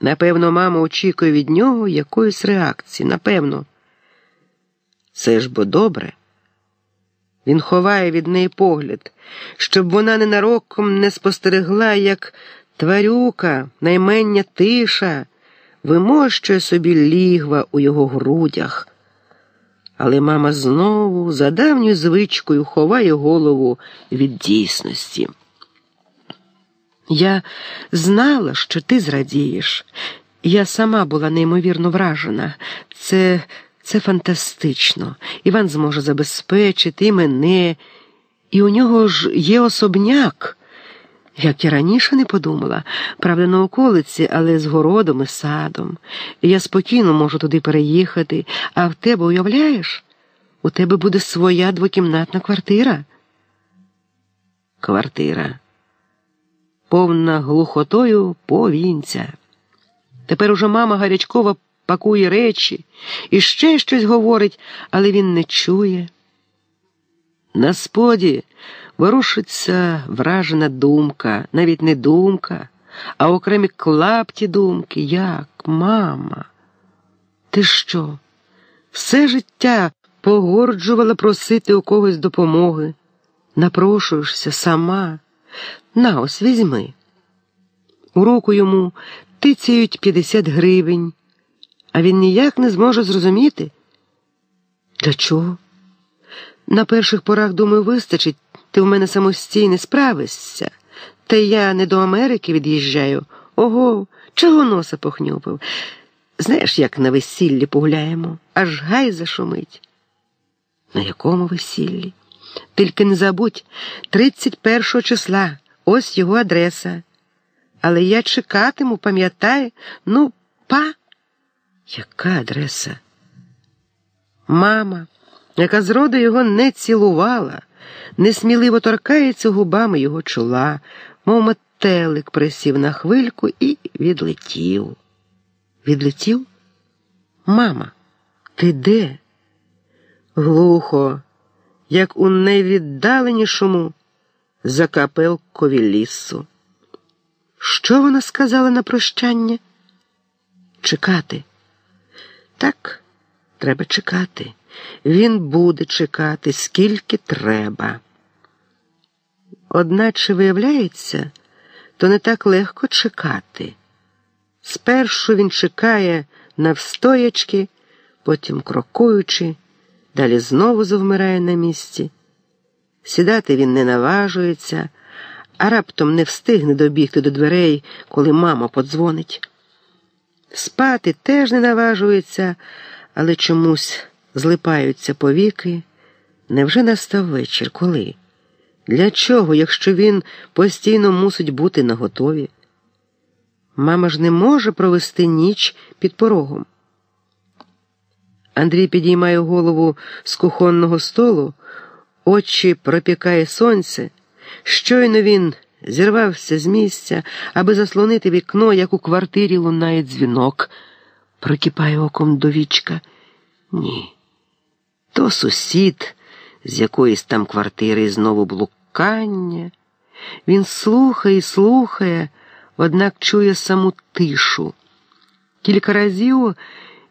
Напевно, мама очікує від нього якоїсь реакції. Напевно. Це ж бо добре. Він ховає від неї погляд, щоб вона ненароком не спостерегла, як тварюка, наймення тиша, вимощує собі лігва у його грудях. Але мама знову за давньою звичкою ховає голову від дійсності. Я знала, що ти зрадієш. Я сама була неймовірно вражена. Це це фантастично. Іван зможе забезпечити і мене, і у нього ж є особняк. Як я раніше не подумала, правда, на околиці, але з городом і садом. Я спокійно можу туди переїхати, а в тебе уявляєш? У тебе буде своя двокімнатна квартира. Квартира. Повна глухотою повінця. Тепер уже мама гарячкова пакує речі і ще щось говорить, але він не чує. На споді ворушиться вражена думка, навіть не думка, а окремі клапті думки. Як, мама? Ти що? Все життя погорджувала просити у когось допомоги. Напрошуєшся сама. На ось візьми. У руку йому тицяють 50 гривень, а він ніяк не зможе зрозуміти. Для чого? На перших порах, думаю, вистачить, ти в мене самостійно справишся. Та я не до Америки від'їжджаю. Ого, чого носа похнюпив. Знаєш, як на весіллі погуляємо, аж гай зашумить. На якому весіллі? Тільки не забудь, 31 числа, ось його адреса. Але я чекатиму, пам'ятай, ну, па. Яка адреса? Мама, яка зроду його не цілувала, несміливо торкається губами його чола, мов метелик присів на хвильку і відлетів. Відлетів? Мама, ти де? Глухо, як у найвіддаленішому закапелкові лісу. Що вона сказала на прощання? Чекати. Так, треба чекати. Він буде чекати, скільки треба. Одначе, виявляється, то не так легко чекати. Спершу він чекає навстоячки, потім крокуючи, далі знову завмирає на місці. Сідати він не наважується, а раптом не встигне добігти до дверей, коли мама подзвонить. Спати теж не наважується, але чомусь злипаються повіки. Невже настав вечір? Коли? Для чого, якщо він постійно мусить бути наготові? Мама ж не може провести ніч під порогом. Андрій підіймає голову з кухонного столу, очі пропікає сонце. Щойно він зірвався з місця, аби заслонити вікно, як у квартирі лунає дзвінок, прокипає оком до вічка. Ні. То сусід з якоїсь там квартири знову блукання. Він слухає і слухає, однак чує саму тишу. Кілька разів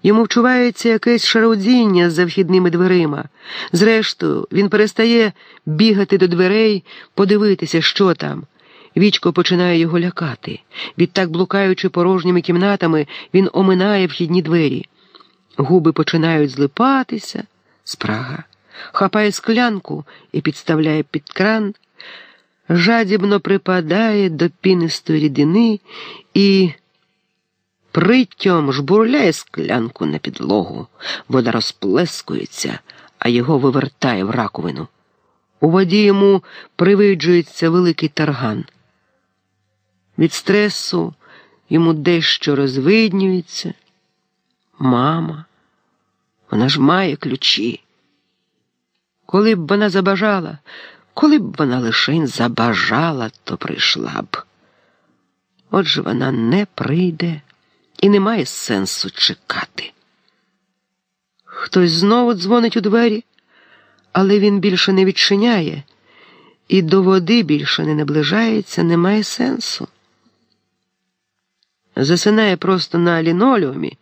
йому вчувається якесь шародіння за вхідними дверима. Зрештою, він перестає бігати до дверей, подивитися, що там. Вічко починає його лякати. Відтак, блукаючи порожніми кімнатами, він оминає вхідні двері. Губи починають злипатися, спрага, хапає склянку і підставляє під кран, жадібно припадає до пінистої рідини і приттям жбурляє склянку на підлогу. Вода розплескується, а його вивертає в раковину. У воді йому привиджується великий тарган. Від стресу йому дещо розвиднюється. Мама, вона ж має ключі. Коли б вона забажала, коли б вона лишень забажала, то прийшла б. Отже вона не прийде і немає сенсу чекати. Хтось знову дзвонить у двері, але він більше не відчиняє, і до води більше не наближається, немає сенсу. засинає просто на лінолеумі,